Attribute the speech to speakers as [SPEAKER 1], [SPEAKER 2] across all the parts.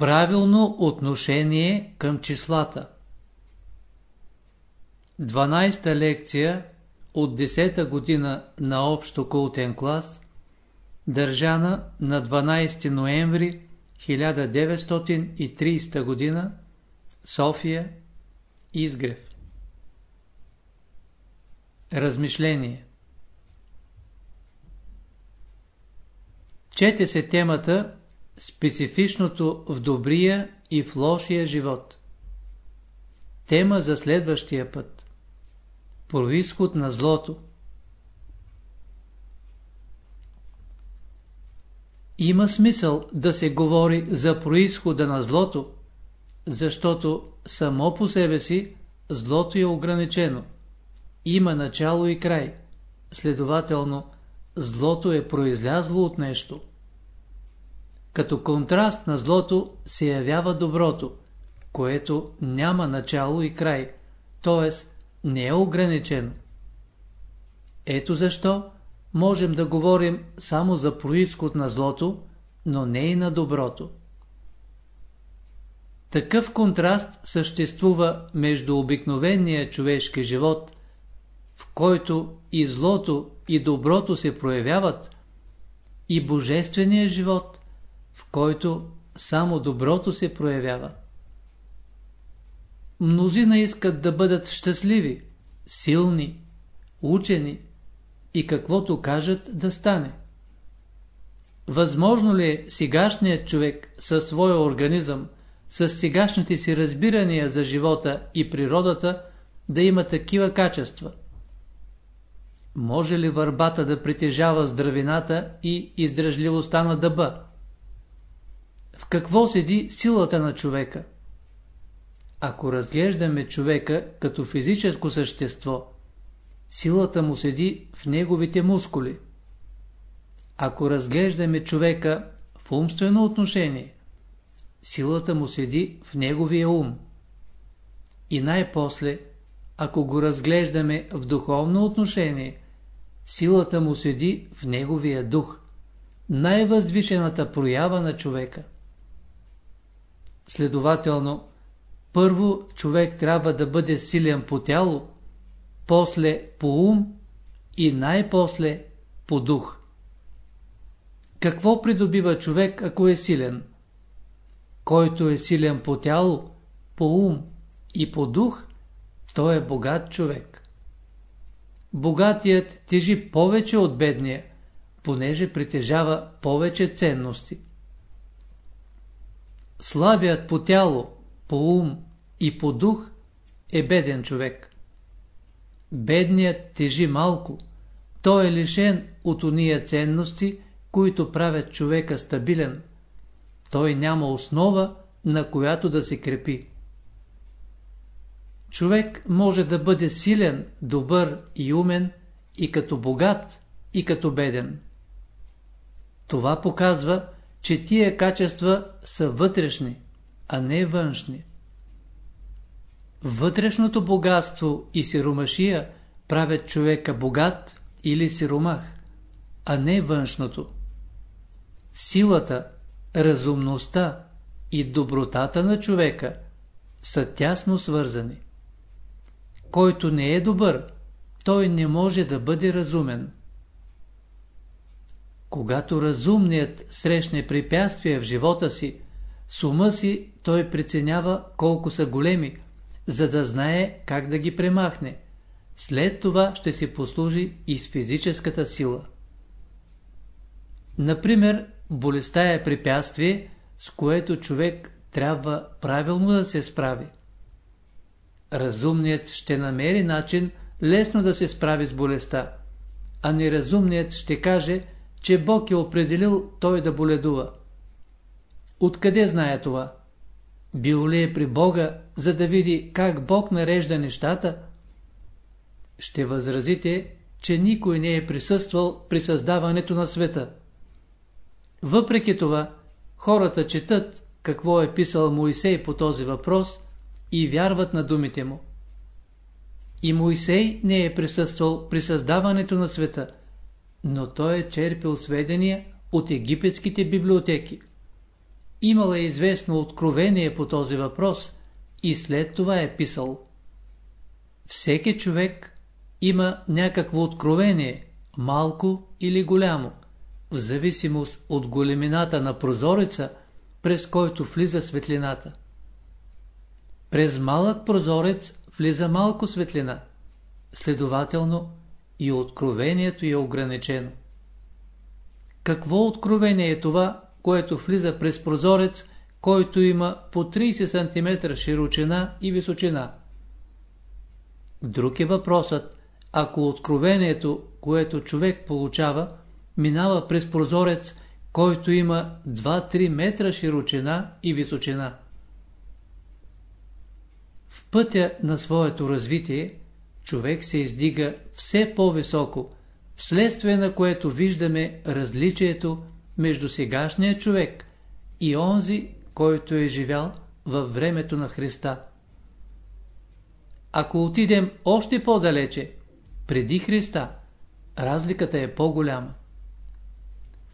[SPEAKER 1] Правилно отношение към числата 12-та лекция от 10-та година на общо култен клас, държана на 12 ноември 1930 година, София, Изгрев. Размишление Чете се темата Специфичното в добрия и в лошия живот. Тема за следващия път. Происход на злото. Има смисъл да се говори за происхода на злото, защото само по себе си злото е ограничено. Има начало и край. Следователно, злото е произлязло от нещо. Като контраст на злото се явява доброто, което няма начало и край, т.е. не е ограничено. Ето защо можем да говорим само за происход на злото, но не и на доброто. Такъв контраст съществува между обикновения човешки живот, в който и злото и доброто се проявяват, и божествения живот, който само доброто се проявява. Мнозина искат да бъдат щастливи, силни, учени и каквото кажат да стане. Възможно ли е сегашният човек със своя организъм, с сегашните си разбирания за живота и природата да има такива качества? Може ли върбата да притежава здравината и издръжливостта на дъба? В какво седи силата на човека? Ако разглеждаме човека като физическо същество, силата му седи в неговите мускули. Ако разглеждаме човека в умствено отношение, силата му седи в неговия ум. И най-после, ако го разглеждаме в духовно отношение, силата му седи в неговия дух, най-възвишената проява на човека. Следователно, първо човек трябва да бъде силен по тяло, после по ум и най-после по дух. Какво придобива човек, ако е силен? Който е силен по тяло, по ум и по дух, той е богат човек. Богатият тежи повече от бедния, понеже притежава повече ценности. Слабият по тяло, по ум и по дух е беден човек. Бедният тежи малко. Той е лишен от уния ценности, които правят човека стабилен. Той няма основа, на която да се крепи. Човек може да бъде силен, добър и умен и като богат, и като беден. Това показва, че тия качества са вътрешни, а не външни. Вътрешното богатство и сиромашия правят човека богат или сиромах, а не външното. Силата, разумността и добротата на човека са тясно свързани. Който не е добър, той не може да бъде разумен. Когато разумният срещне препятствия в живота си, с ума си той преценява колко са големи, за да знае как да ги премахне. След това ще се послужи и с физическата сила. Например, болестта е препятствие, с което човек трябва правилно да се справи. Разумният ще намери начин лесно да се справи с болестта, а неразумният ще каже – че Бог е определил той да боледува. Откъде знае това? Бил ли е при Бога, за да види как Бог нарежда нещата? Ще възразите, че никой не е присъствал при създаването на света. Въпреки това, хората четат какво е писал Моисей по този въпрос и вярват на думите му. И Моисей не е присъствал при създаването на света – но той е черпил сведения от египетските библиотеки. имал е известно откровение по този въпрос и след това е писал. Всеки човек има някакво откровение, малко или голямо, в зависимост от големината на прозореца, през който влиза светлината. През малък прозорец влиза малко светлина, следователно и откровението е ограничено. Какво откровение е това, което влиза през прозорец, който има по 30 см широчина и височина? Друг е въпросът, ако откровението, което човек получава, минава през прозорец, който има 2-3 метра широчина и височина. В пътя на своето развитие човек се издига все по-високо, вследствие на което виждаме различието между сегашния човек и онзи, който е живял във времето на Христа. Ако отидем още по-далече, преди Христа, разликата е по-голяма.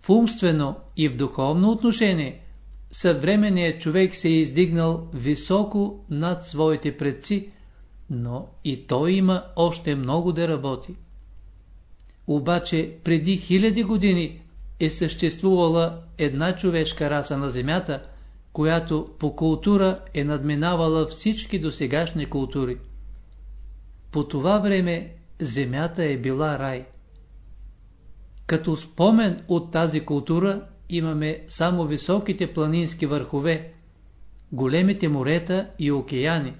[SPEAKER 1] В умствено и в духовно отношение съвременният човек се е издигнал високо над своите предци, но и той има още много да работи. Обаче преди хиляди години е съществувала една човешка раса на Земята, която по култура е надминавала всички досегашни култури. По това време Земята е била рай. Като спомен от тази култура имаме само високите планински върхове, големите морета и океани.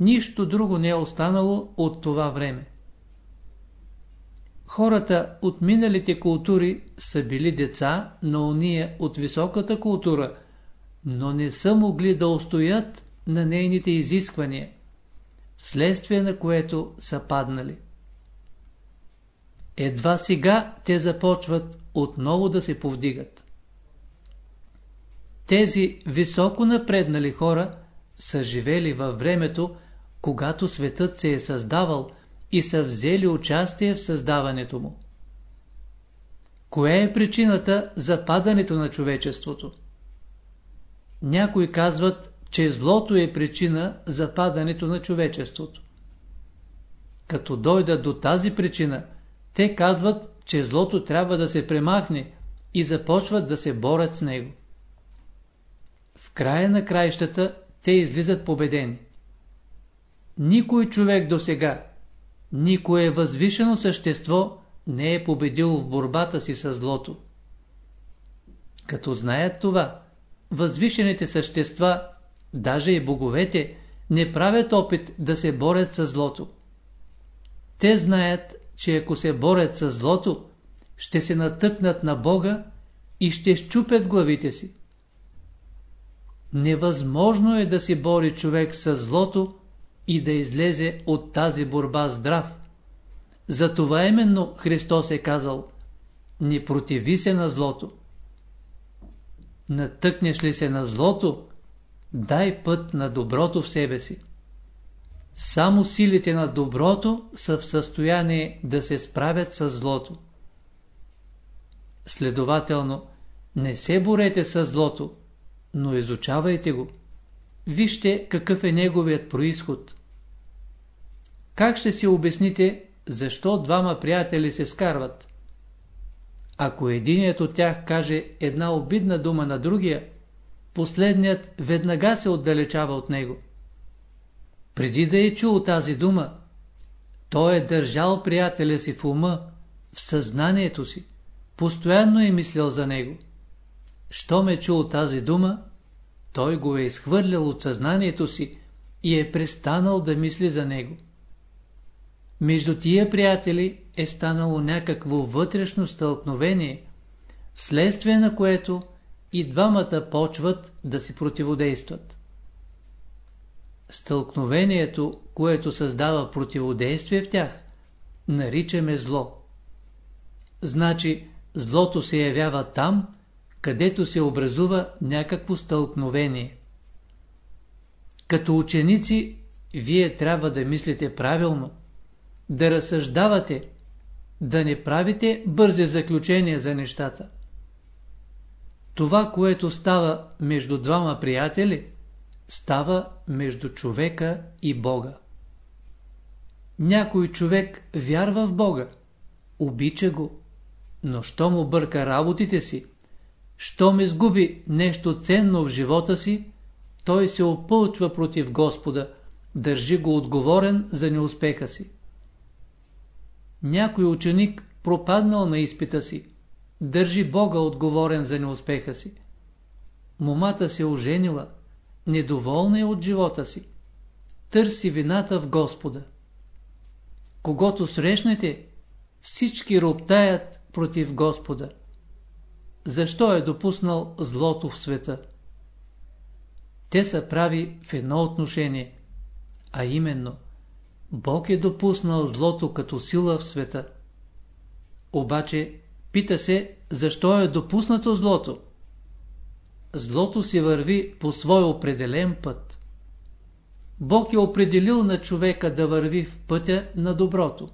[SPEAKER 1] Нищо друго не е останало от това време. Хората от миналите култури са били деца на уния от високата култура, но не са могли да устоят на нейните изисквания, вследствие на което са паднали. Едва сега те започват отново да се повдигат. Тези високо напреднали хора са живели във времето, когато светът се е създавал и са взели участие в създаването му. Коя е причината за падането на човечеството? Някои казват, че злото е причина за падането на човечеството. Като дойдат до тази причина, те казват, че злото трябва да се премахне и започват да се борят с него. В края на краищата те излизат победени. Никой човек до сега, никое възвишено същество не е победил в борбата си с злото. Като знаят това, възвишените същества, даже и боговете, не правят опит да се борят с злото. Те знаят, че ако се борят с злото, ще се натъкнат на Бога и ще щупят главите си. Невъзможно е да се бори човек с злото и да излезе от тази борба здрав. Затова именно Христос е казал Не противи се на злото. Натъкнеш ли се на злото, дай път на доброто в себе си. Само силите на доброто са в състояние да се справят с злото. Следователно, не се борете с злото, но изучавайте го. Вижте какъв е неговият происход. Как ще си обясните, защо двама приятели се скарват? Ако единият от тях каже една обидна дума на другия, последният веднага се отдалечава от него. Преди да е чул тази дума, той е държал приятеля си в ума, в съзнанието си, постоянно е мислял за него. Що ме чул тази дума, той го е изхвърлял от съзнанието си и е престанал да мисли за него. Между тия приятели е станало някакво вътрешно стълкновение, вследствие на което и двамата почват да си противодействат. Стълкновението, което създава противодействие в тях, наричаме зло. Значи, злото се явява там, където се образува някакво стълкновение. Като ученици, вие трябва да мислите правилно, да разсъждавате, да не правите бързи заключения за нещата. Това, което става между двама приятели, става между човека и Бога. Някой човек вярва в Бога, обича го, но що му бърка работите си, що ме сгуби нещо ценно в живота си, той се опълчва против Господа, държи го отговорен за неуспеха си. Някой ученик пропаднал на изпита си, държи Бога отговорен за неуспеха си. Момата се оженила, недоволна е от живота си. Търси вината в Господа. Когато срещнете, всички роптаят против Господа. Защо е допуснал злото в света? Те са прави в едно отношение, а именно Бог е допуснал злото като сила в света. Обаче пита се, защо е допуснато злото? Злото си върви по свой определен път. Бог е определил на човека да върви в пътя на доброто.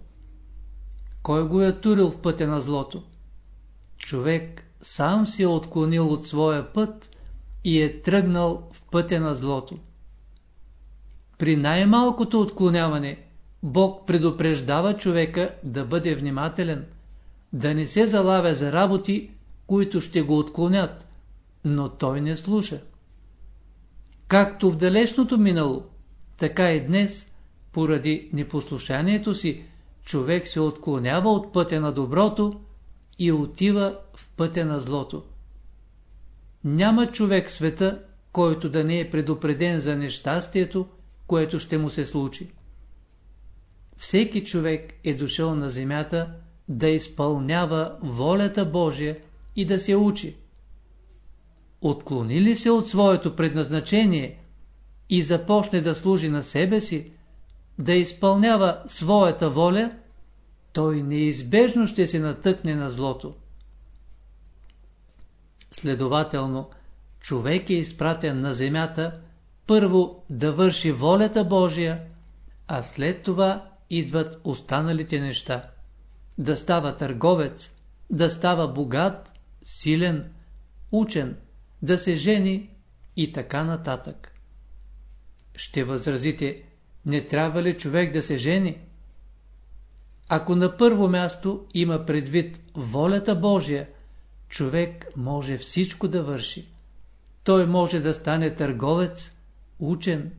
[SPEAKER 1] Кой го е турил в пътя на злото? Човек сам си е отклонил от своя път и е тръгнал в пътя на злото. При най-малкото отклоняване Бог предупреждава човека да бъде внимателен, да не се залавя за работи, които ще го отклонят, но той не слуша. Както в далечното минало, така и днес, поради непослушанието си, човек се отклонява от пътя на доброто и отива в пътя на злото. Няма човек в света, който да не е предупреден за нещастието, което ще му се случи. Всеки човек е дошъл на земята да изпълнява волята Божия и да се учи. Отклони ли се от своето предназначение и започне да служи на себе си, да изпълнява своята воля, той неизбежно ще се натъкне на злото. Следователно, човек е изпратен на земята първо да върши волята Божия, а след това идват останалите неща. Да става търговец, да става богат, силен, учен, да се жени и така нататък. Ще възразите, не трябва ли човек да се жени? Ако на първо място има предвид волята Божия, човек може всичко да върши. Той може да стане търговец, учен,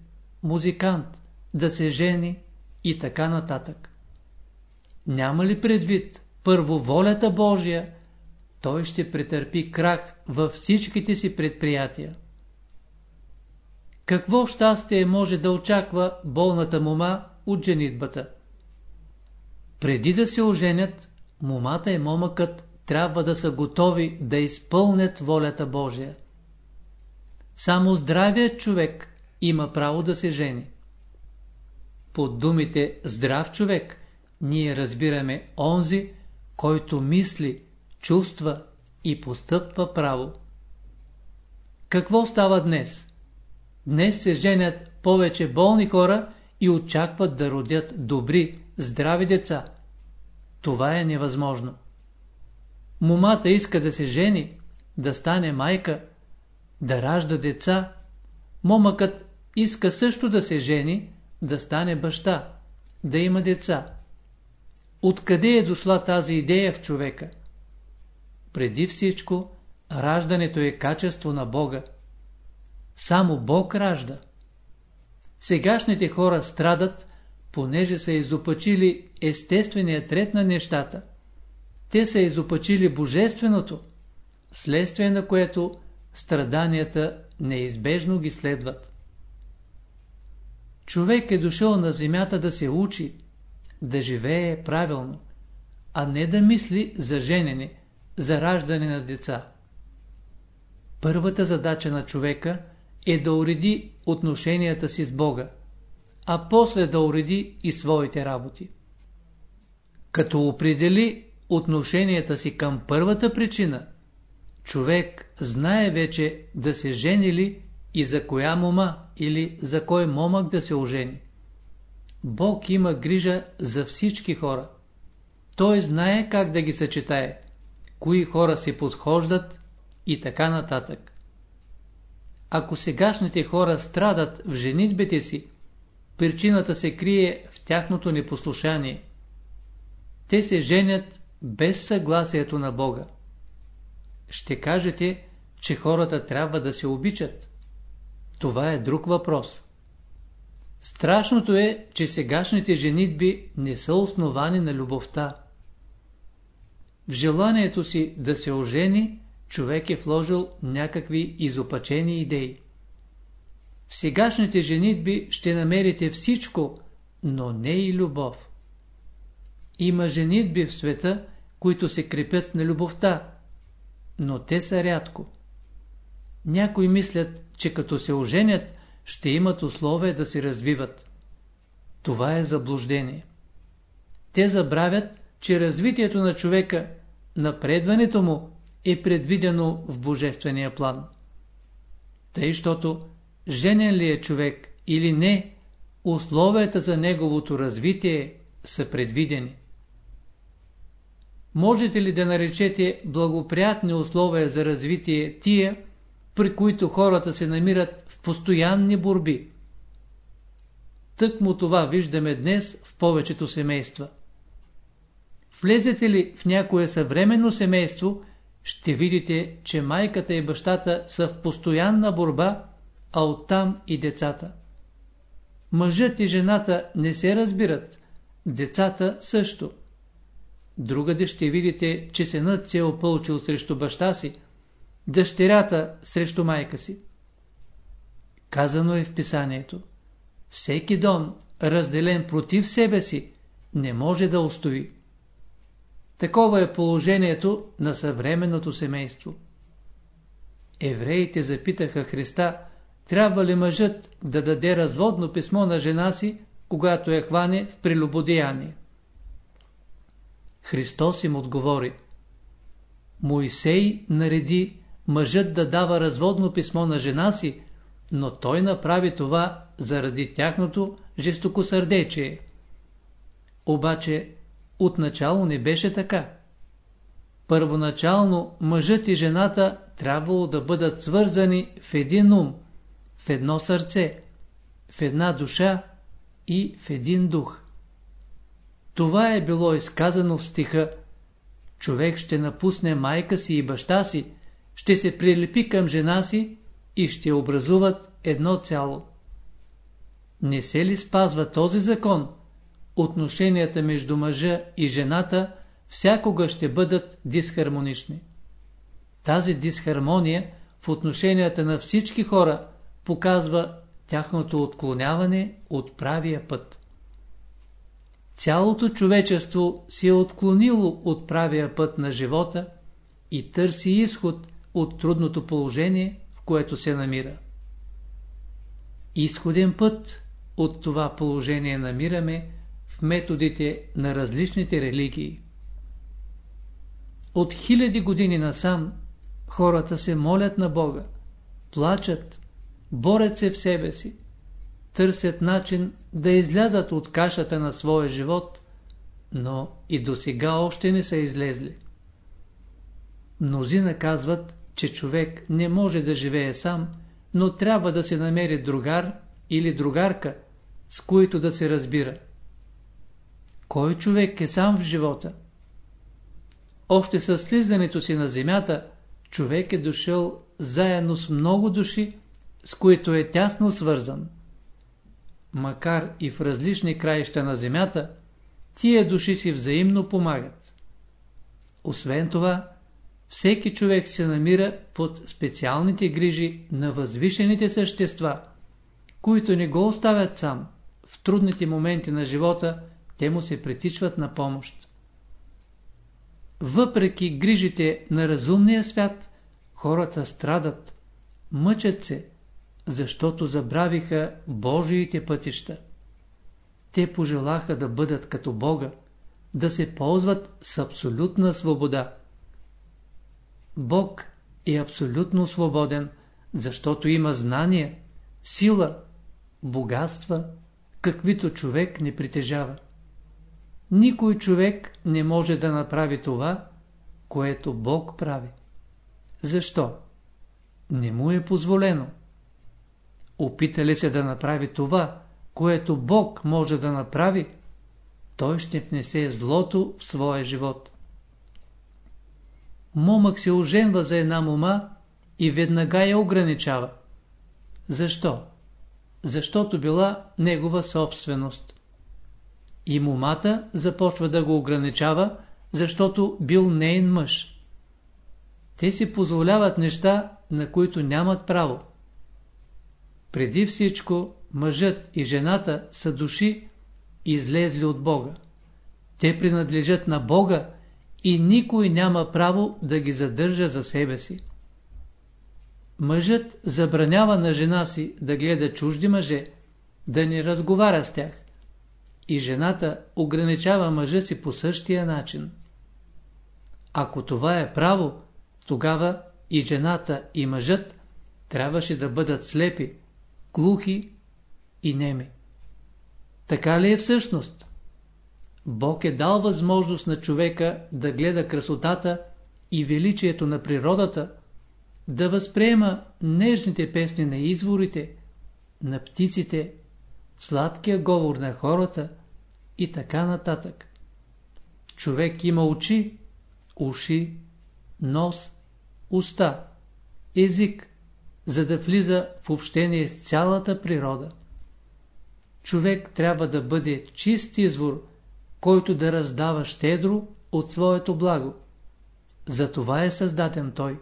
[SPEAKER 1] музикант, да се жени и така нататък. Няма ли предвид първо волята Божия, той ще претърпи крах във всичките си предприятия. Какво щастие може да очаква болната мома от женитбата? Преди да се оженят, момата и момъкът трябва да са готови да изпълнят волята Божия. Само здравият човек има право да се жени. Под думите здрав човек ние разбираме онзи, който мисли, чувства и постъпва право. Какво става днес? Днес се женят повече болни хора и очакват да родят добри, здрави деца. Това е невъзможно. Момата иска да се жени, да стане майка, да ражда деца. Момъкът иска също да се жени, да стане баща, да има деца. Откъде е дошла тази идея в човека? Преди всичко, раждането е качество на Бога. Само Бог ражда. Сегашните хора страдат, понеже са изопачили естественият ред на нещата. Те са изопачили божественото, следствие на което страданията неизбежно ги следват. Човек е дошъл на земята да се учи, да живее правилно, а не да мисли за женене, за раждане на деца. Първата задача на човека е да уреди отношенията си с Бога, а после да уреди и своите работи. Като определи отношенията си към първата причина, човек знае вече да се жени ли и за коя мома или за кой момък да се ожени. Бог има грижа за всички хора. Той знае как да ги съчетае, кои хора се подхождат, и така нататък. Ако сегашните хора страдат в женитбите си, причината се крие в тяхното непослушание. Те се женят без съгласието на Бога. Ще кажете, че хората трябва да се обичат. Това е друг въпрос. Страшното е, че сегашните женитби не са основани на любовта. В желанието си да се ожени, човек е вложил някакви изопачени идеи. В сегашните женитби ще намерите всичко, но не и любов. Има женитби в света, които се крепят на любовта, но те са рядко. Някои мислят, че като се оженят, ще имат условия да се развиват. Това е заблуждение. Те забравят, че развитието на човека, напредването му е предвидено в божествения план. Тъй, щото женен ли е човек или не, условията за неговото развитие са предвидени. Можете ли да наречете благоприятни условия за развитие тия, при които хората се намират в постоянни борби? Тък му това виждаме днес в повечето семейства. Влезете ли в някое съвременно семейство, ще видите, че майката и бащата са в постоянна борба, а оттам и децата. Мъжът и жената не се разбират, децата също. Другаде ще видите, че сенът се е опълчил срещу баща си, дъщерята срещу майка си. Казано е в писанието. Всеки дом, разделен против себе си, не може да устои. Такова е положението на съвременното семейство. Евреите запитаха Христа, трябва ли мъжът да даде разводно писмо на жена си, когато я хване в прелюбодеяние? Христос им отговори. Моисей нареди мъжът да дава разводно писмо на жена си, но той направи това заради тяхното жестокосърдечие. Обаче отначало не беше така. Първоначално мъжът и жената трябвало да бъдат свързани в един ум, в едно сърце, в една душа и в един дух. Това е било изказано в стиха Човек ще напусне майка си и баща си, ще се прилепи към жена си и ще образуват едно цяло. Не се ли спазва този закон, отношенията между мъжа и жената всякога ще бъдат дисхармонични. Тази дисхармония в отношенията на всички хора показва тяхното отклоняване от правия път. Цялото човечество си е отклонило от правия път на живота и търси изход от трудното положение, в което се намира. Изходен път от това положение намираме в методите на различните религии. От хиляди години насам хората се молят на Бога, плачат, борят се в себе си, търсят начин да излязат от кашата на своя живот, но и до сега още не са излезли. Мнозина казват, че човек не може да живее сам, но трябва да се намери другар или другарка, с които да се разбира. Кой човек е сам в живота? Още със слизането си на земята, човек е дошъл заедно с много души, с които е тясно свързан. Макар и в различни краища на земята, тия души си взаимно помагат. Освен това, всеки човек се намира под специалните грижи на възвишените същества, които не го оставят сам. В трудните моменти на живота те му се притичват на помощ. Въпреки грижите на разумния свят, хората страдат, мъчат се, защото забравиха Божиите пътища. Те пожелаха да бъдат като Бога, да се ползват с абсолютна свобода. Бог е абсолютно свободен, защото има знание, сила, богатства, каквито човек не притежава. Никой човек не може да направи това, което Бог прави. Защо? Не му е позволено. Опита ли се да направи това, което Бог може да направи, той ще внесе злото в своя живот. Момък се оженва за една мома и веднага я ограничава. Защо? Защото била негова собственост. И момата започва да го ограничава, защото бил нейн мъж. Те си позволяват неща, на които нямат право. Преди всичко, мъжът и жената са души, излезли от Бога. Те принадлежат на Бога и никой няма право да ги задържа за себе си. Мъжът забранява на жена си да гледа чужди мъже, да не разговаря с тях. И жената ограничава мъжа си по същия начин. Ако това е право, тогава и жената и мъжът трябваше да бъдат слепи, глухи и неми. Така ли е всъщност? Бог е дал възможност на човека да гледа красотата и величието на природата, да възприема нежните песни на изворите, на птиците, сладкия говор на хората и така нататък. Човек има очи, уши, нос, уста, език, за да влиза в общение с цялата природа. Човек трябва да бъде чист извор, който да раздава щедро от своето благо. За това е създаден той.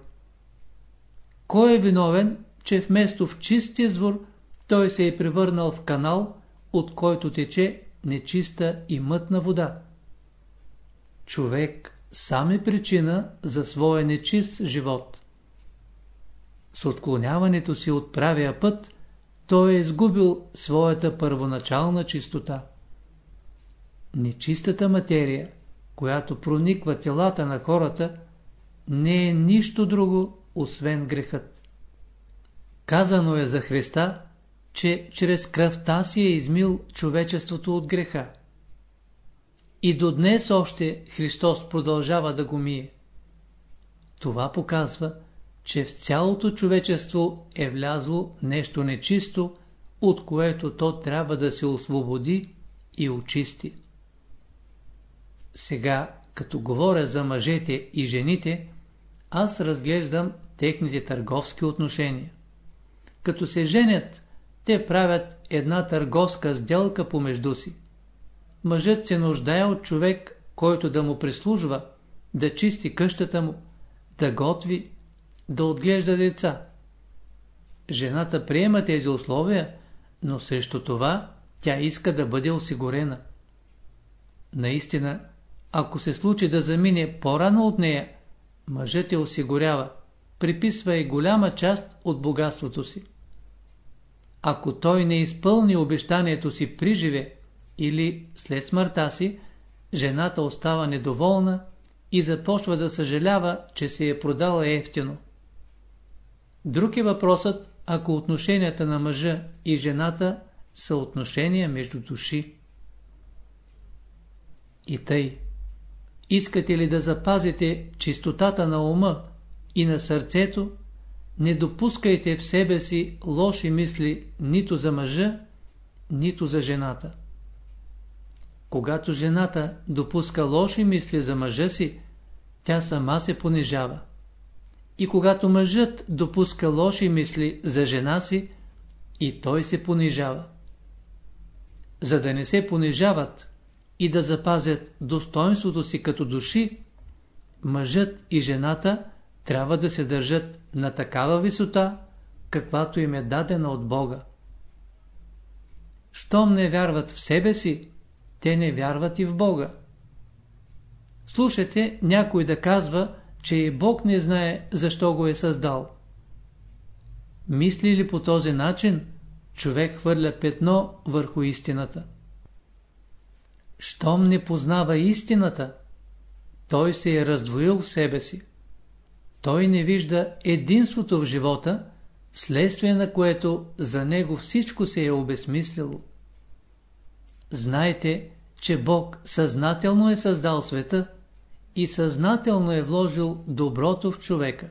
[SPEAKER 1] Кой е виновен, че вместо в чист извор, той се е превърнал в канал, от който тече нечиста и мътна вода? Човек сам е причина за своя нечист живот. С отклоняването си от правия път, той е изгубил своята първоначална чистота. Нечистата материя, която прониква телата на хората, не е нищо друго, освен грехът. Казано е за Христа, че чрез кръвта си е измил човечеството от греха. И до днес още Христос продължава да го мие. Това показва, че в цялото човечество е влязло нещо нечисто, от което то трябва да се освободи и очисти. Сега, като говоря за мъжете и жените, аз разглеждам техните търговски отношения. Като се женят, те правят една търговска сделка помежду си. Мъжът се нуждае от човек, който да му прислужва, да чисти къщата му, да готви, да отглежда деца. Жената приема тези условия, но срещу това тя иска да бъде осигурена. Наистина, ако се случи да замине по-рано от нея, мъжът я осигурява, приписва и голяма част от богатството си. Ако той не изпълни обещанието си при живе или след смъртта си, жената остава недоволна и започва да съжалява, че се е продала ефтино. Друг е въпросът, ако отношенията на мъжа и жената са отношения между души. И тъй. Искате ли да запазите чистотата на ума и на сърцето, не допускайте в себе си лоши мисли нито за мъжа, нито за жената. Когато жената допуска лоши мисли за мъжа си, тя сама се понижава. И когато мъжът допуска лоши мисли за жена си, и той се понижава. За да не се понижават и да запазят достоинството си като души, мъжът и жената трябва да се държат на такава висота, каквато им е дадена от Бога. Щом не вярват в себе си, те не вярват и в Бога. Слушайте някой да казва, че и Бог не знае защо го е създал. Мисли ли по този начин, човек хвърля петно върху истината. Щом не познава истината, той се е раздвоил в себе си. Той не вижда единството в живота, вследствие на което за него всичко се е обесмислило. Знайте, че Бог съзнателно е създал света, и съзнателно е вложил доброто в човека.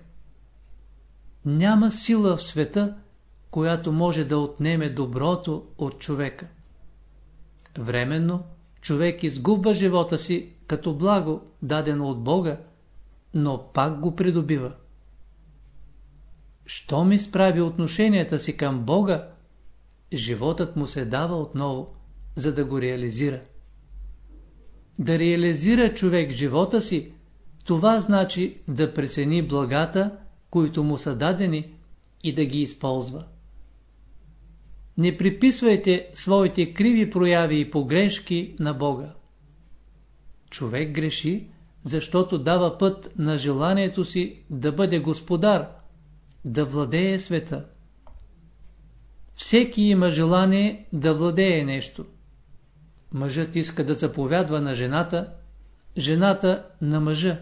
[SPEAKER 1] Няма сила в света, която може да отнеме доброто от човека. Временно човек изгубва живота си като благо, дадено от Бога, но пак го придобива. Щом изправи отношенията си към Бога, животът му се дава отново, за да го реализира. Да реализира човек живота си, това значи да прецени благата, които му са дадени и да ги използва. Не приписвайте своите криви прояви и погрешки на Бога. Човек греши, защото дава път на желанието си да бъде господар, да владее света. Всеки има желание да владее нещо. Мъжът иска да заповядва на жената, жената на мъжа,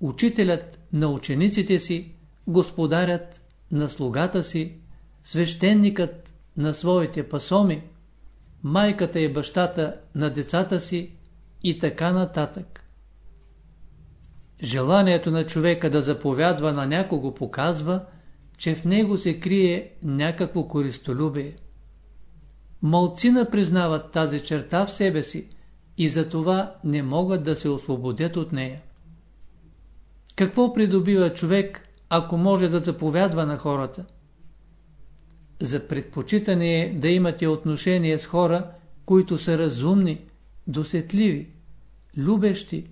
[SPEAKER 1] учителят на учениците си, господарят на слугата си, свещеникът на своите пасоми, майката и бащата на децата си и така нататък. Желанието на човека да заповядва на някого показва, че в него се крие някакво користолюбие. Малцина признават тази черта в себе си и затова не могат да се освободят от нея. Какво придобива човек, ако може да заповядва на хората? За предпочитане е да имате отношение с хора, които са разумни, досетливи, любещи,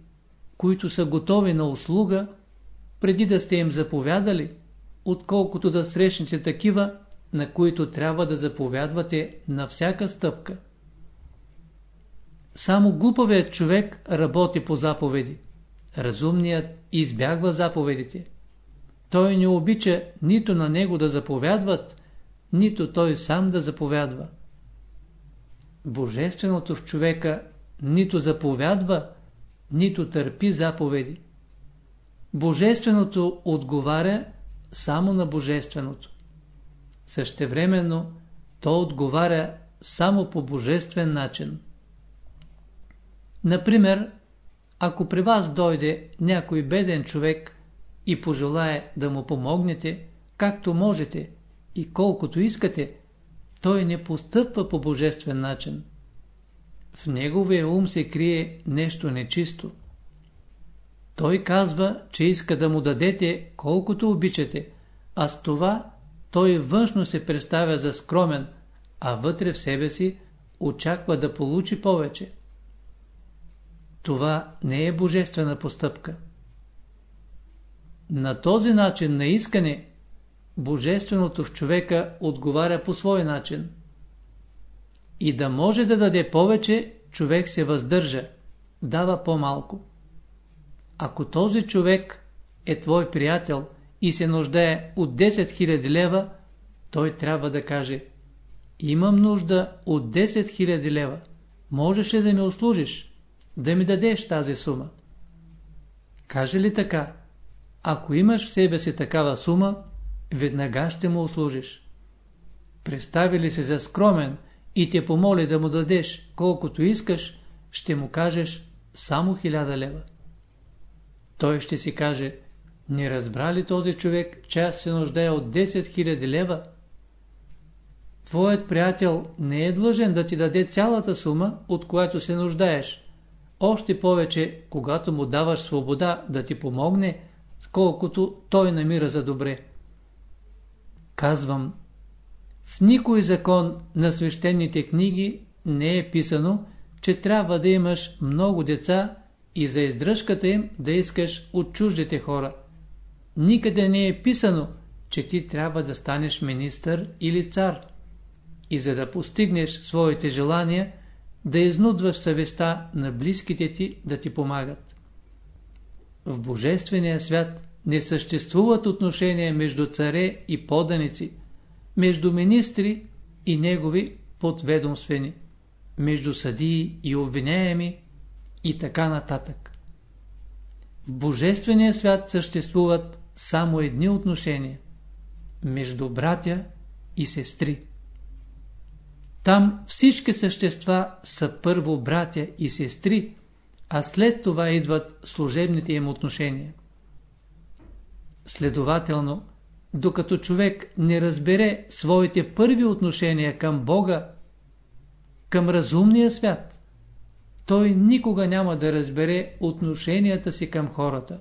[SPEAKER 1] които са готови на услуга, преди да сте им заповядали, отколкото да срещнете такива, на които трябва да заповядвате на всяка стъпка. Само глупавият човек работи по заповеди. Разумният избягва заповедите. Той не обича нито на него да заповядват, нито той сам да заповядва. Божественото в човека нито заповядва, нито търпи заповеди. Божественото отговаря само на Божественото. Същевременно то отговаря само по божествен начин. Например, ако при вас дойде някой беден човек и пожелае да му помогнете, както можете и колкото искате, той не постъпва по божествен начин. В неговия ум се крие нещо нечисто. Той казва, че иска да му дадете колкото обичате, а с това той външно се представя за скромен, а вътре в себе си очаква да получи повече. Това не е божествена постъпка. На този начин на искане, божественото в човека отговаря по свой начин. И да може да даде повече, човек се въздържа, дава по-малко. Ако този човек е твой приятел и се нуждае от 10 000 лева, той трябва да каже Имам нужда от 10 000 лева. Можеш ли да ми услужиш? Да ми дадеш тази сума? Каже ли така? Ако имаш в себе си такава сума, веднага ще му услужиш. Представи ли се за скромен и те помоли да му дадеш колкото искаш, ще му кажеш само хиляда лева. Той ще си каже, не разбра ли този човек, че аз се нуждая от 10 000 лева? Твоят приятел не е длъжен да ти даде цялата сума, от която се нуждаеш. Още повече, когато му даваш свобода да ти помогне, колкото той намира за добре. Казвам, в никой закон на свещените книги не е писано, че трябва да имаш много деца и за издръжката им да искаш от чуждите хора. Никъде не е писано, че ти трябва да станеш министър или цар. И за да постигнеш своите желания, да изнудваш съвестта на близките ти да ти помагат. В Божествения свят не съществуват отношения между царе и поданици, между министри и негови подведомствени, между съдии и обвиняеми и така нататък. В Божествения свят съществуват само едни отношения между братя и сестри. Там всички същества са първо братя и сестри, а след това идват служебните им отношения. Следователно, докато човек не разбере своите първи отношения към Бога, към разумния свят, той никога няма да разбере отношенията си към хората.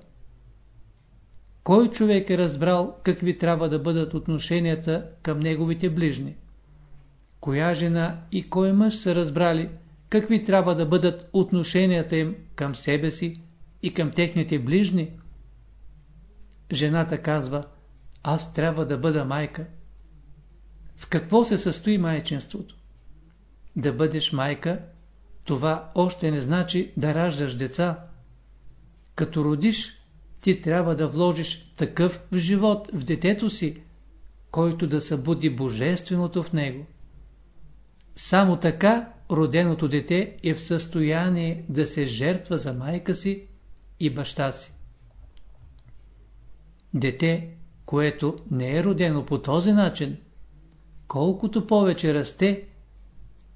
[SPEAKER 1] Кой човек е разбрал какви трябва да бъдат отношенията към неговите ближни? Коя жена и кой мъж са разбрали какви трябва да бъдат отношенията им към себе си и към техните ближни? Жената казва, аз трябва да бъда майка. В какво се състои майчинството? Да бъдеш майка, това още не значи да раждаш деца. Като родиш, ти трябва да вложиш такъв в живот в детето си, който да събуди божественото в него. Само така роденото дете е в състояние да се жертва за майка си и баща си. Дете, което не е родено по този начин, колкото повече расте,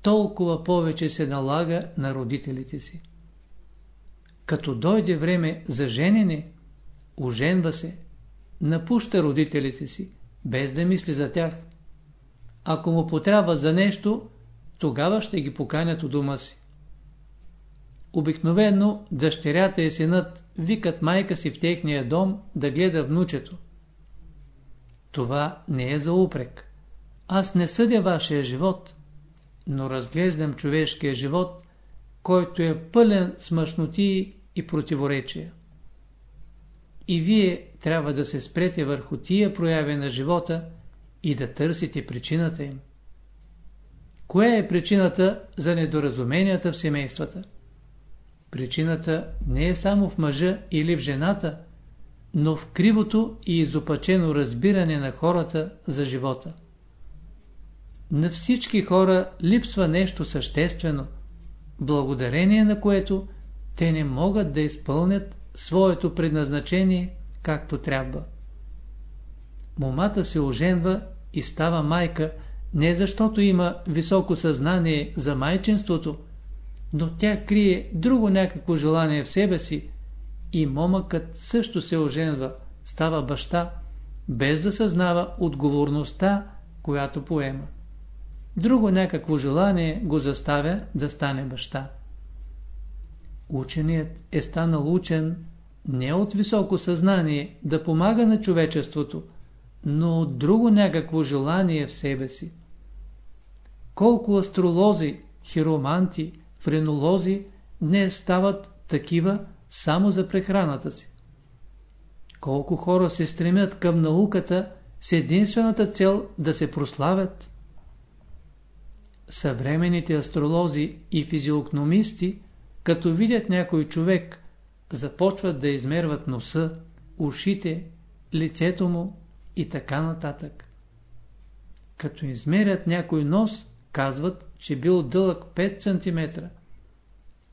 [SPEAKER 1] толкова повече се налага на родителите си. Като дойде време за женене, оженва се, напуща родителите си, без да мисли за тях. Ако му потрябва за нещо, тогава ще ги поканят у дома си. Обикновено дъщерята и синът викат майка си в техния дом да гледа внучето. Това не е за упрек. Аз не съдя вашия живот, но разглеждам човешкия живот, който е пълен с мъжноти и противоречия. И вие трябва да се спрете върху тия прояви на живота и да търсите причината им. Коя е причината за недоразуменията в семействата? Причината не е само в мъжа или в жената, но в кривото и изопачено разбиране на хората за живота. На всички хора липсва нещо съществено, благодарение на което те не могат да изпълнят своето предназначение както трябва. Момата се оженва и става майка не защото има високо съзнание за майчинството, но тя крие друго някакво желание в себе си и момъкът също се оженва, става баща, без да съзнава отговорността, която поема. Друго някакво желание го заставя да стане баща. Ученият е станал учен не от високо съзнание да помага на човечеството, но от друго някакво желание в себе си. Колко астролози, хироманти, френолози днес стават такива само за прехраната си. Колко хора се стремят към науката с единствената цел да се прославят. Съвременните астролози и физиогномисти, като видят някой човек, започват да измерват носа, ушите, лицето му и така нататък. Като измерят някой нос, казват, че бил дълъг 5 см.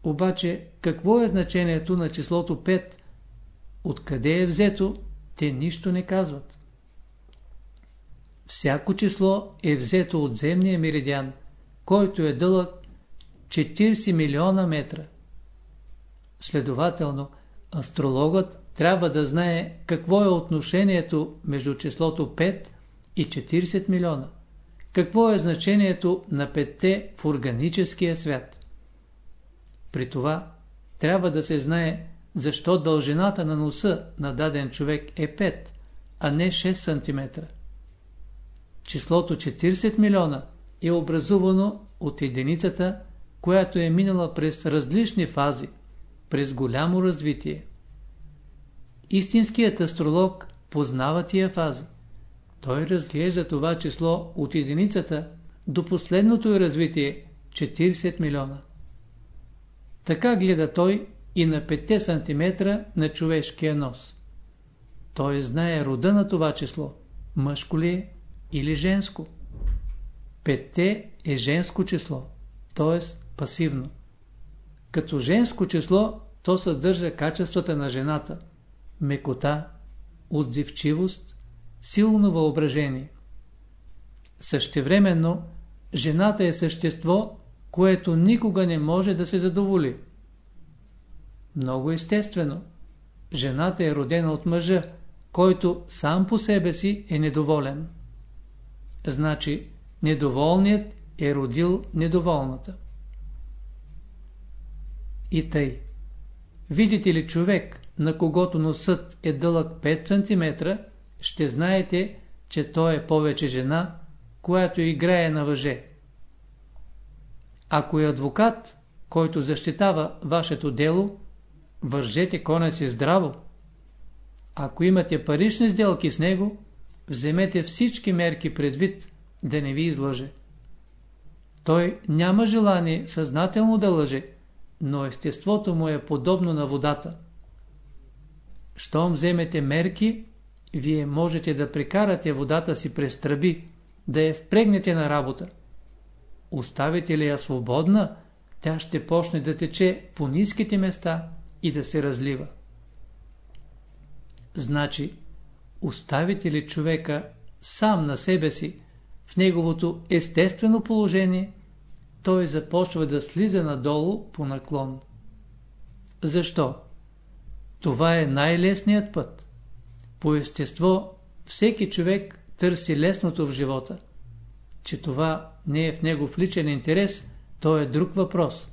[SPEAKER 1] Обаче, какво е значението на числото 5? Откъде е взето, те нищо не казват. Всяко число е взето от земния меридиан, който е дълъг 40 милиона метра. Следователно, астрологът трябва да знае какво е отношението между числото 5 и 40 милиона. Какво е значението на петте в органическия свят? При това трябва да се знае защо дължината на носа на даден човек е 5, а не 6 см. Числото 40 милиона е образувано от единицата, която е минала през различни фази, през голямо развитие. Истинският астролог познава тия фази. Той разглежда това число от единицата до последното развитие 40 милиона. Така гледа той и на 5 см на човешкия нос. Той знае рода на това число, мъжко ли е или женско. Петте е женско число, т.е. пасивно. Като женско число, то съдържа качествата на жената – мекота, отзивчивост, силно въображение. Същевременно, жената е същество, което никога не може да се задоволи. Много естествено. Жената е родена от мъжа, който сам по себе си е недоволен. Значи, недоволният е родил недоволната. И тъй. Видите ли човек, на когото носът е дълъг 5 см, ще знаете, че той е повече жена, която играе на въже. Ако е адвокат, който защитава вашето дело, вържете коня си здраво. Ако имате парични сделки с него, вземете всички мерки предвид, да не ви излъже. Той няма желание съзнателно да лъже, но естеството му е подобно на водата. Щом вземете мерки, вие можете да прекарате водата си през тръби, да я впрегнете на работа. Оставите ли я свободна, тя ще почне да тече по ниските места и да се разлива. Значи, оставите ли човека сам на себе си, в неговото естествено положение, той започва да слиза надолу по наклон. Защо? Това е най-лесният път. По естество всеки човек търси лесното в живота. Че това не е в негов личен интерес, то е друг въпрос.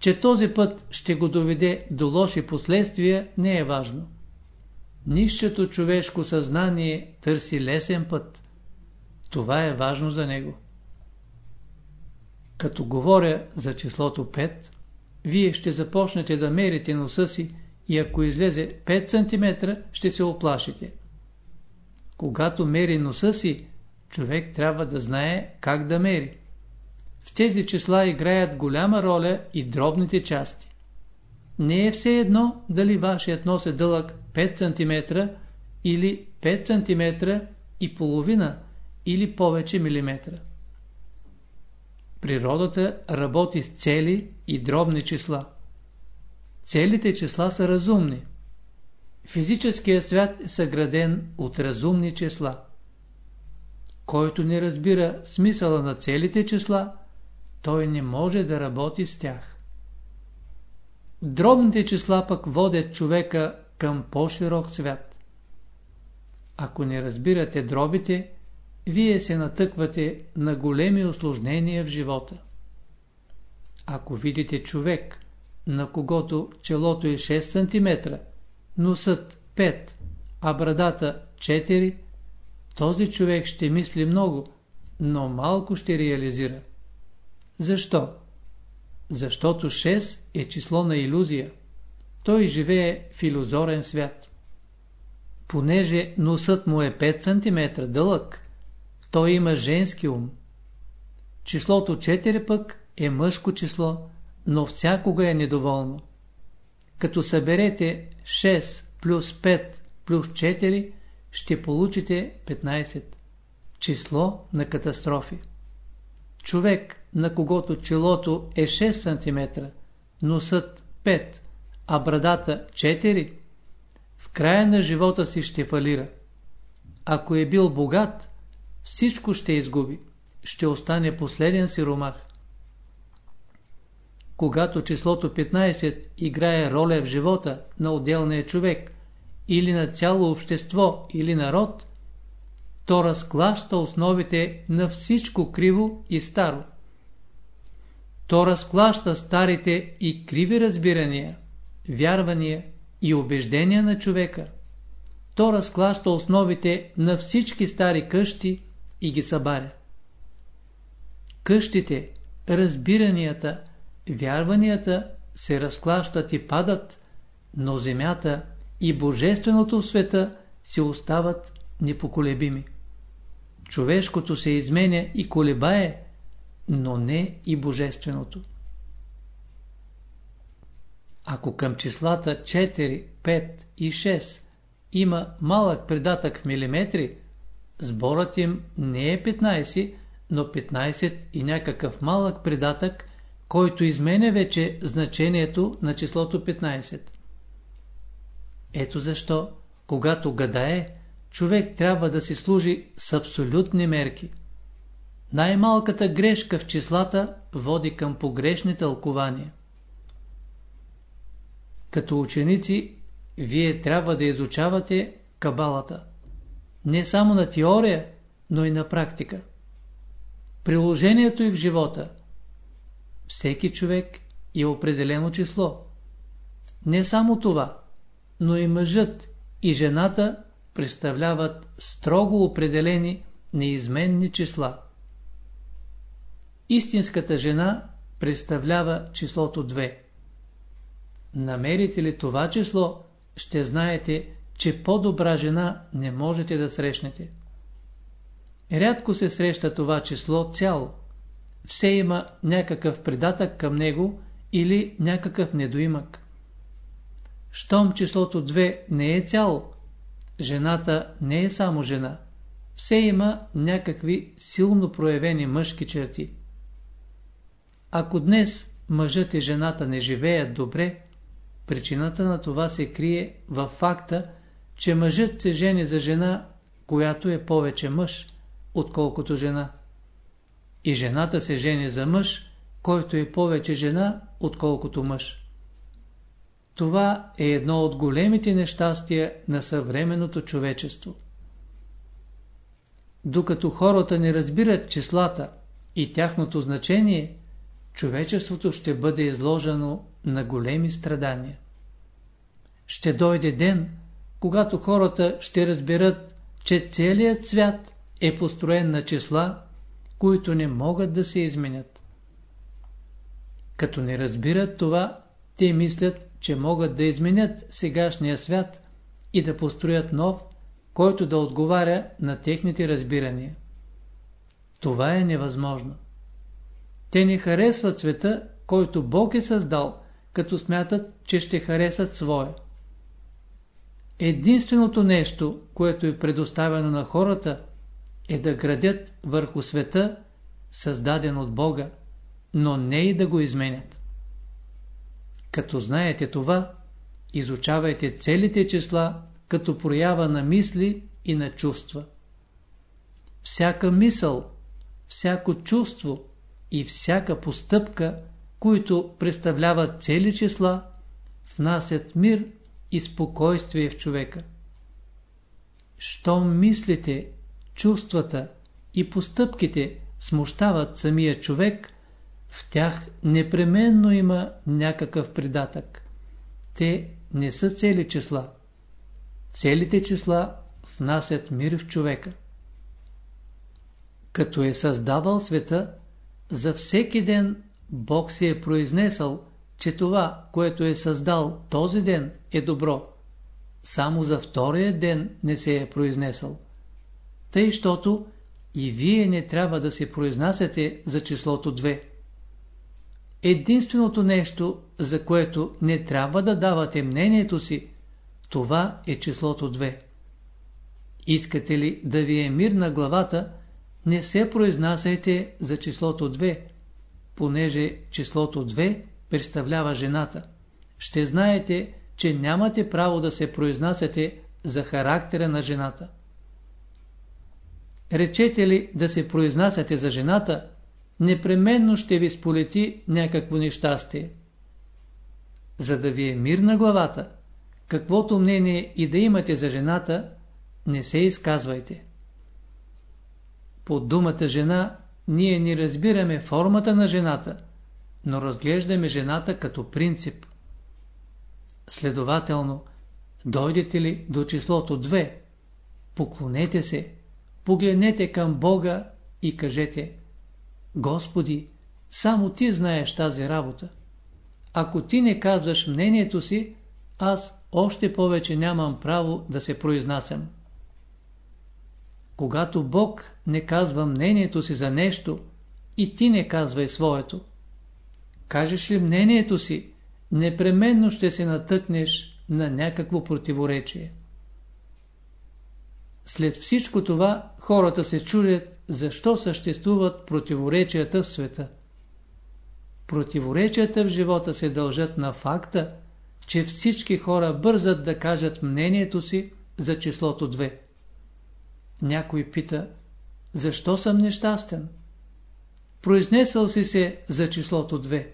[SPEAKER 1] Че този път ще го доведе до лоши последствия, не е важно. Нищото човешко съзнание търси лесен път. Това е важно за него. Като говоря за числото 5, вие ще започнете да мерите носа си и ако излезе 5 см, ще се оплашите. Когато мери носа си, човек трябва да знае как да мери. В тези числа играят голяма роля и дробните части. Не е все едно дали вашият нос е дълъг 5 см или 5 см и половина или повече милиметра. Природата работи с цели и дробни числа. Целите числа са разумни. Физическият свят е съграден от разумни числа. Който не разбира смисъла на целите числа, той не може да работи с тях. Дробните числа пък водят човека към по-широк свят. Ако не разбирате дробите, вие се натъквате на големи осложнения в живота. Ако видите човек, на когото челото е 6 см, носът 5, а брадата 4, този човек ще мисли много, но малко ще реализира. Защо? Защото 6 е число на иллюзия. Той живее в иллюзорен свят. Понеже носът му е 5 см дълъг, той има женски ум. Числото 4 пък е мъжко число, но всякога е недоволно. Като съберете 6 плюс 5 плюс 4, ще получите 15. Число на катастрофи. Човек, на когото челото е 6 см, носът 5, а брадата 4, в края на живота си ще фалира. Ако е бил богат, всичко ще изгуби. Ще остане последен сиромах. Когато числото 15 играе роля в живота на отделния човек или на цяло общество или народ, то разклаща основите на всичко криво и старо. То разклаща старите и криви разбирания, вярвания и убеждения на човека. То разклаща основите на всички стари къщи и ги събаря. Къщите, разбиранията, вярванията се разклащат и падат, но земята и божественото в света си остават непоколебими. Човешкото се изменя и колебае, но не и божественото. Ако към числата 4, 5 и 6 има малък придатък в милиметри, Сборът им не е 15, но 15 и някакъв малък придатък, който изменя вече значението на числото 15. Ето защо, когато гадае, човек трябва да си служи с абсолютни мерки. Най-малката грешка в числата води към погрешни тълкования. Като ученици, вие трябва да изучавате кабалата. Не само на теория, но и на практика. Приложението и в живота. Всеки човек е определено число. Не само това, но и мъжът и жената представляват строго определени неизменни числа. Истинската жена представлява числото 2. Намерите ли това число, ще знаете, че по-добра жена не можете да срещнете. Рядко се среща това число цяло. Все има някакъв придатък към него или някакъв недоимък. Щом числото 2 не е цяло, жената не е само жена. Все има някакви силно проявени мъжки черти. Ако днес мъжът и жената не живеят добре, причината на това се крие в факта, че мъжът се жени за жена, която е повече мъж, отколкото жена. И жената се жени за мъж, който е повече жена, отколкото мъж. Това е едно от големите нещастия на съвременното човечество. Докато хората не разбират числата и тяхното значение, човечеството ще бъде изложено на големи страдания. Ще дойде ден, когато хората ще разберат, че целият свят е построен на числа, които не могат да се изменят. Като не разбират това, те мислят, че могат да изменят сегашния свят и да построят нов, който да отговаря на техните разбирания. Това е невъзможно. Те не харесват света, който Бог е създал, като смятат, че ще харесат своя. Единственото нещо, което е предоставено на хората, е да градят върху света, създаден от Бога, но не и да го изменят. Като знаете това, изучавайте целите числа като проява на мисли и на чувства. Всяка мисъл, всяко чувство и всяка постъпка, които представляват цели числа, внасят мир и спокойствие в човека. Щом мислите, чувствата и постъпките смущават самия човек, в тях непременно има някакъв придатък. Те не са цели числа. Целите числа внасят мир в човека. Като е създавал света, за всеки ден Бог си е произнесъл, че това, което е създал този ден, е добро. Само за втория ден не се е произнесъл. Тъй, щото и вие не трябва да се произнасяте за числото 2. Единственото нещо, за което не трябва да давате мнението си, това е числото 2. Искате ли да ви е мир на главата, не се произнасяйте за числото 2, понеже числото 2 представлява жената. Ще знаете, че нямате право да се произнасяте за характера на жената. Речете ли да се произнасяте за жената, непременно ще ви сполети някакво нещастие. За да ви е мир на главата, каквото мнение и да имате за жената, не се изказвайте. Под думата жена ние не разбираме формата на жената, но разглеждаме жената като принцип. Следователно, дойдете ли до числото 2, поклонете се, погледнете към Бога и кажете Господи, само Ти знаеш тази работа. Ако Ти не казваш мнението си, аз още повече нямам право да се произнасям. Когато Бог не казва мнението си за нещо, и ти не казвай своето. Кажеш ли мнението си, непременно ще се натъкнеш на някакво противоречие. След всичко това хората се чудят, защо съществуват противоречията в света. Противоречията в живота се дължат на факта, че всички хора бързат да кажат мнението си за числото 2. Някой пита, защо съм нещастен? Произнесъл си се за числото 2.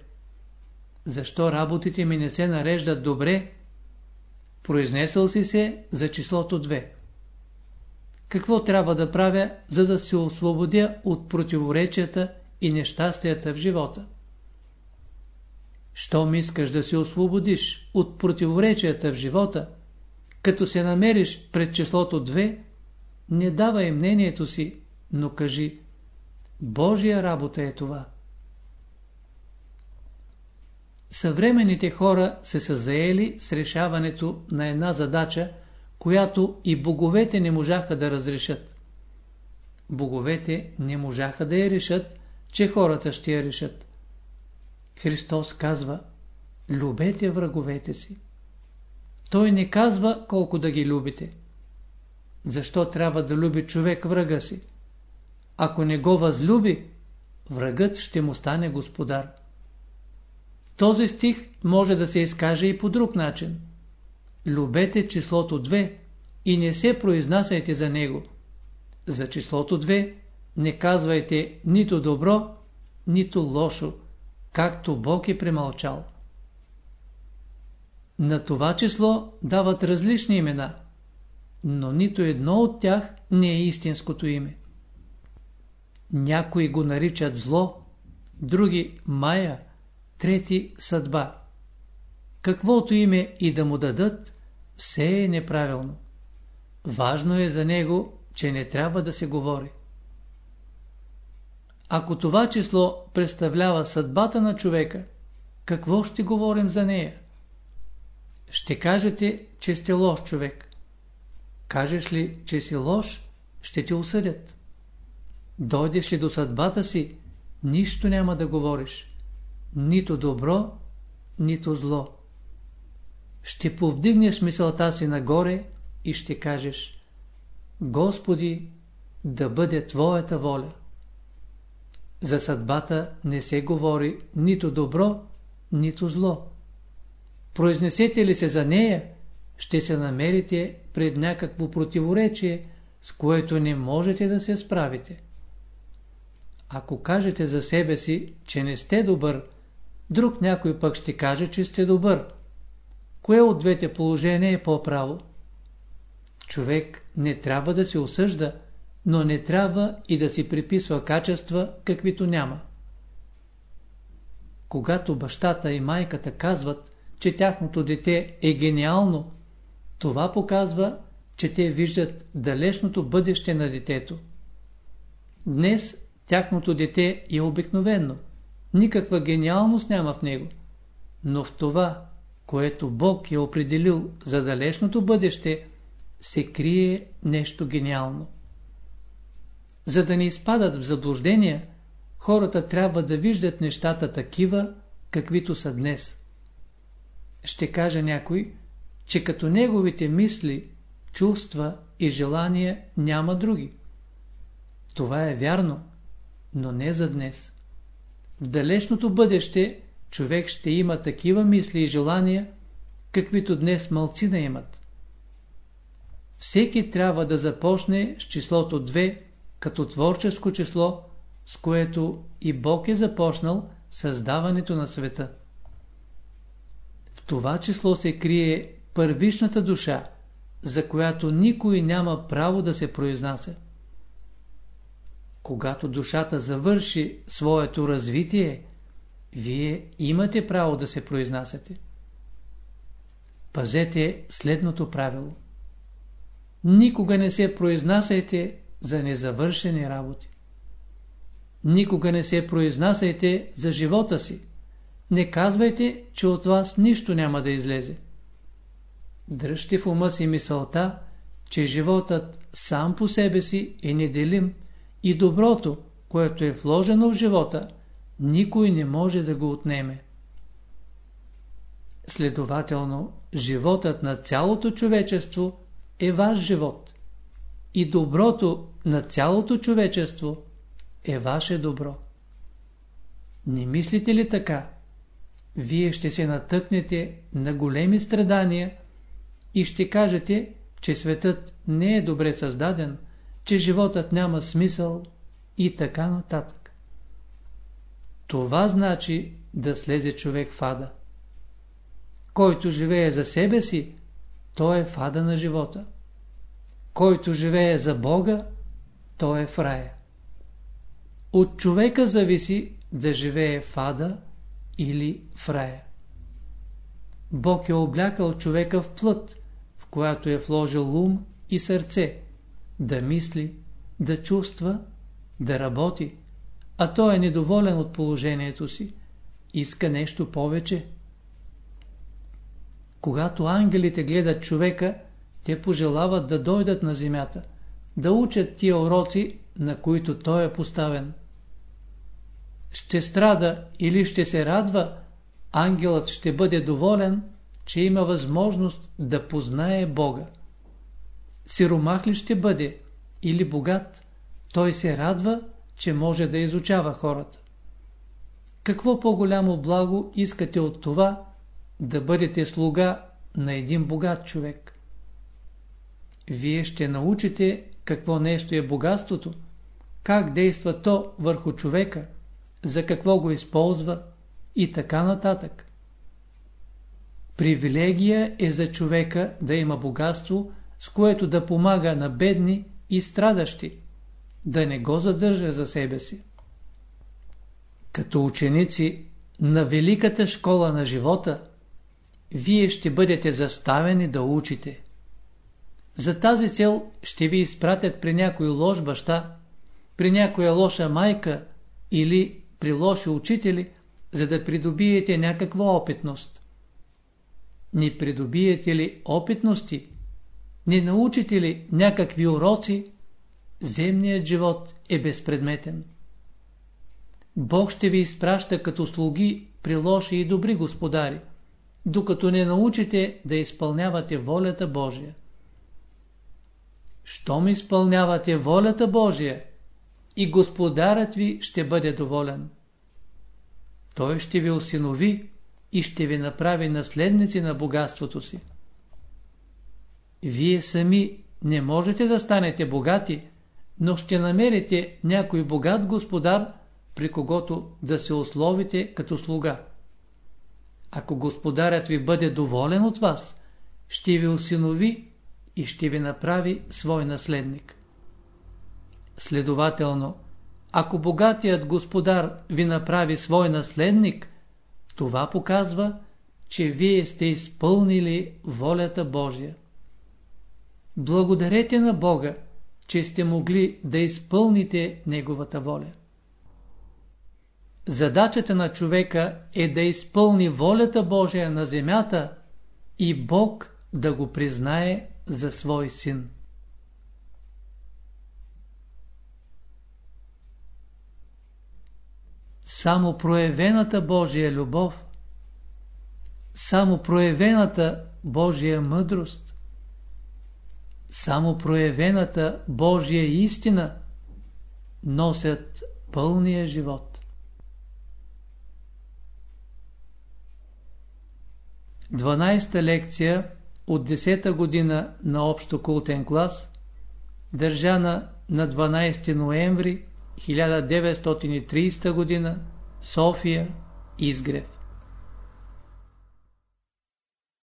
[SPEAKER 1] Защо работите ми не се нареждат добре? Произнесъл си се за числото 2. Какво трябва да правя, за да се освободя от противоречията и нещастията в живота? Щом искаш да се освободиш от противоречията в живота, като се намериш пред числото 2, не давай мнението си, но кажи Божия работа е това. Съвременните хора се са заели с решаването на една задача, която и боговете не можаха да разрешат. Боговете не можаха да я решат, че хората ще я решат. Христос казва, любете враговете си. Той не казва колко да ги любите. Защо трябва да люби човек врага си? Ако не го възлюби, врагът ще му стане господар. Този стих може да се изкаже и по друг начин. Любете числото 2 и не се произнасяйте за него. За числото 2 не казвайте нито добро, нито лошо, както Бог е премълчал. На това число дават различни имена, но нито едно от тях не е истинското име. Някои го наричат зло, други Майя, трети съдба. Каквото име и да му дадат, все е неправилно. Важно е за него, че не трябва да се говори. Ако това число представлява съдбата на човека, какво ще говорим за нея? Ще кажете, че сте лош човек. Кажеш ли, че си лош, ще те осъдят. Дойдеш ли до съдбата си, нищо няма да говориш нито добро, нито зло. Ще повдигнеш мисълта си нагоре и ще кажеш Господи, да бъде Твоята воля. За съдбата не се говори нито добро, нито зло. Произнесете ли се за нея, ще се намерите пред някакво противоречие, с което не можете да се справите. Ако кажете за себе си, че не сте добър, Друг някой пък ще каже, че сте добър. Кое от двете положения е по-право? Човек не трябва да се осъжда, но не трябва и да си приписва качества, каквито няма. Когато бащата и майката казват, че тяхното дете е гениално, това показва, че те виждат далечното бъдеще на детето. Днес тяхното дете е обикновено. Никаква гениалност няма в него. Но в това, което Бог е определил за далечното бъдеще, се крие нещо гениално. За да не изпадат в заблуждения, хората трябва да виждат нещата такива, каквито са днес. Ще каже някой, че като неговите мисли, чувства и желания няма други. Това е вярно, но не за днес. В далечното бъдеще човек ще има такива мисли и желания, каквито днес малцина имат. Всеки трябва да започне с числото 2 като творческо число, с което и Бог е започнал създаването на света. В това число се крие първичната душа, за която никой няма право да се произнася. Когато душата завърши своето развитие, вие имате право да се произнасяте. Пазете следното правило. Никога не се произнасяйте за незавършени работи. Никога не се произнасяйте за живота си. Не казвайте, че от вас нищо няма да излезе. Дръжте в ума си мисълта, че животът сам по себе си е неделим и доброто, което е вложено в живота, никой не може да го отнеме. Следователно, животът на цялото човечество е ваш живот. И доброто на цялото човечество е ваше добро. Не мислите ли така? Вие ще се натъкнете на големи страдания и ще кажете, че светът не е добре създаден, че животът няма смисъл и така нататък. Това значи да слезе човек в ада. Който живее за себе си, той е в ада на живота. Който живее за Бога, той е в рая. От човека зависи да живее в ада или в рая. Бог е облякал човека в плът, в която е вложил ум и сърце, да мисли, да чувства, да работи, а той е недоволен от положението си, иска нещо повече. Когато ангелите гледат човека, те пожелават да дойдат на земята, да учат тия уроци, на които той е поставен. Ще страда или ще се радва, ангелът ще бъде доволен, че има възможност да познае Бога. Сиромах ли ще бъде или богат, той се радва, че може да изучава хората. Какво по-голямо благо искате от това да бъдете слуга на един богат човек? Вие ще научите какво нещо е богатството, как действа то върху човека, за какво го използва и така нататък. Привилегия е за човека да има богатство, с което да помага на бедни и страдащи, да не го задържа за себе си. Като ученици на великата школа на живота, вие ще бъдете заставени да учите. За тази цел ще ви изпратят при някой лош баща, при някоя лоша майка или при лоши учители, за да придобиете някаква опитност. Не придобиете ли опитности, не научите ли някакви уроци, земният живот е безпредметен. Бог ще ви изпраща като слуги при лоши и добри господари, докато не научите да изпълнявате волята Божия. Щом изпълнявате волята Божия, и господарът ви ще бъде доволен. Той ще ви осинови и ще ви направи наследници на богатството си. Вие сами не можете да станете богати, но ще намерите някой богат господар, при когото да се условите като слуга. Ако господарят ви бъде доволен от вас, ще ви осинови и ще ви направи свой наследник. Следователно, ако богатият господар ви направи свой наследник, това показва, че вие сте изпълнили волята Божия. Благодарете на Бога, че сте могли да изпълните Неговата воля. Задачата на човека е да изпълни волята Божия на земята и Бог да го признае за свой син. Само проявената Божия любов, само проявената Божия мъдрост, само проявената Божия истина носят пълния живот. 12-та лекция от 10-та година на общо култен клас, държана на 12 ноември 1930 година, София, Изгрев.